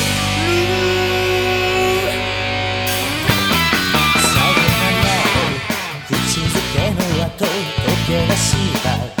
「時計の跡時計の芝